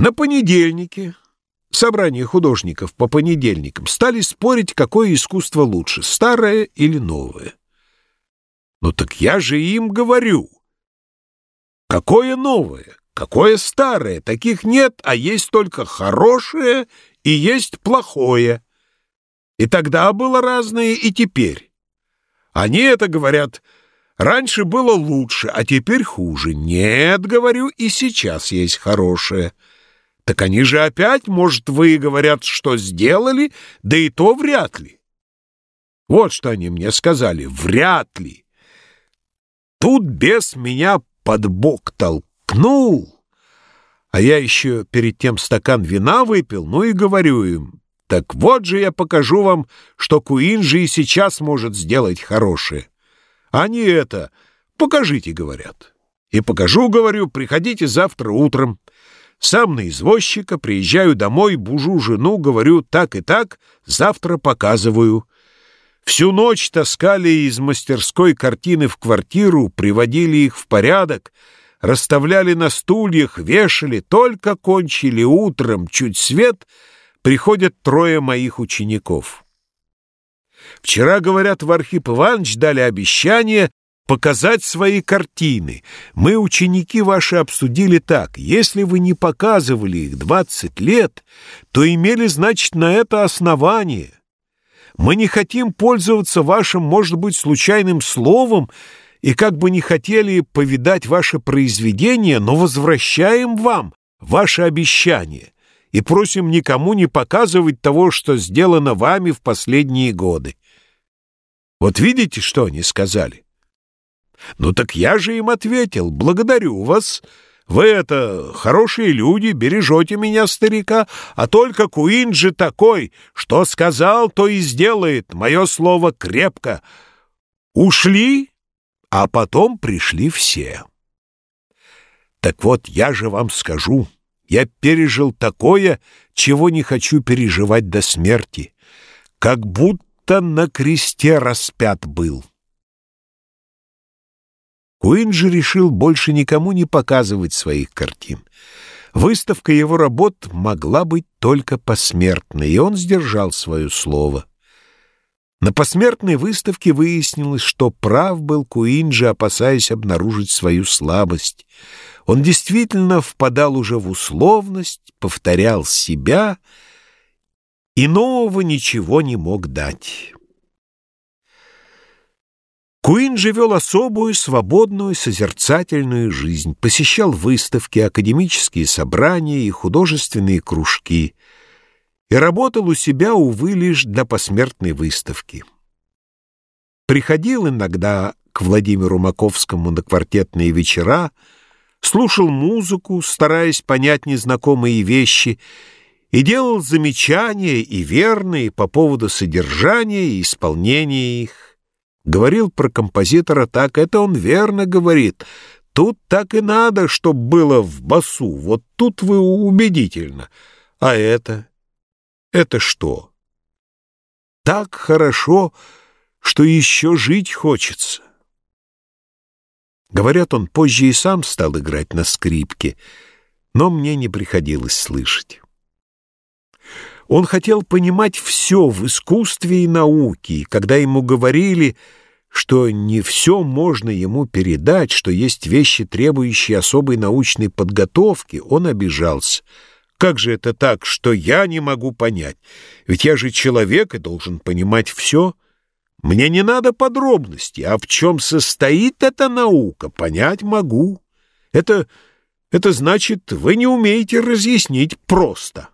На понедельнике собрание художников по понедельникам стали спорить, какое искусство лучше, старое или новое. Ну так я же им говорю. Какое новое, какое старое, таких нет, а есть только хорошее и есть плохое. И тогда было разное, и теперь. Они это говорят, раньше было лучше, а теперь хуже. Нет, говорю, и сейчас есть хорошее. Так они же опять, может, вы говорят, что сделали, да и то вряд ли. Вот что они мне сказали, вряд ли. Тут бес меня под бок толкнул, а я еще перед тем стакан вина выпил, ну и говорю им, так вот же я покажу вам, что Куинджи и сейчас может сделать хорошее. Они это, покажите, говорят. И покажу, говорю, приходите завтра утром. Сам на извозчика, приезжаю домой, бужу жену, говорю так и так, завтра показываю. Всю ночь таскали из мастерской картины в квартиру, приводили их в порядок, расставляли на стульях, вешали, только кончили утром, чуть свет, приходят трое моих учеников. Вчера, говорят, в Архип Иванович дали обещание показать свои картины. Мы, ученики ваши, обсудили так. Если вы не показывали их 20 лет, то имели, значит, на это основание. Мы не хотим пользоваться вашим, может быть, случайным словом, и как бы не хотели повидать ваше произведение, но возвращаем вам ваше обещание и просим никому не показывать того, что сделано вами в последние годы. Вот видите, что они сказали? Ну так я же им ответил, благодарю вас. Вы это хорошие люди, бережете меня, старика, а только Куин же такой, что сказал, то и сделает, мое слово крепко. Ушли, а потом пришли все. Так вот, я же вам скажу, я пережил такое, чего не хочу переживать до смерти, как будто на кресте распят был. Куинджи решил больше никому не показывать своих картин. Выставка его работ могла быть только посмертной, и он сдержал свое слово. На посмертной выставке выяснилось, что прав был Куинджи, опасаясь обнаружить свою слабость. Он действительно впадал уже в условность, повторял себя и нового ничего не мог дать. Куин же особую, свободную, созерцательную жизнь, посещал выставки, академические собрания и художественные кружки и работал у себя, увы, лишь для посмертной выставки. Приходил иногда к Владимиру Маковскому на квартетные вечера, слушал музыку, стараясь понять незнакомые вещи, и делал замечания и верные по поводу содержания и исполнения их. Говорил про композитора так, это он верно говорит. Тут так и надо, чтоб было в басу, вот тут вы убедительно. А это? Это что? Так хорошо, что еще жить хочется. Говорят, он позже и сам стал играть на скрипке, но мне не приходилось слышать. Он хотел понимать все в искусстве и науке, и когда ему говорили, что не все можно ему передать, что есть вещи, требующие особой научной подготовки, он обижался. Как же это так, что я не могу понять? Ведь я же человек и должен понимать все. Мне не надо подробностей, а в чем состоит эта наука, понять могу. Это, это значит, вы не умеете разъяснить просто».